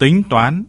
tính toán.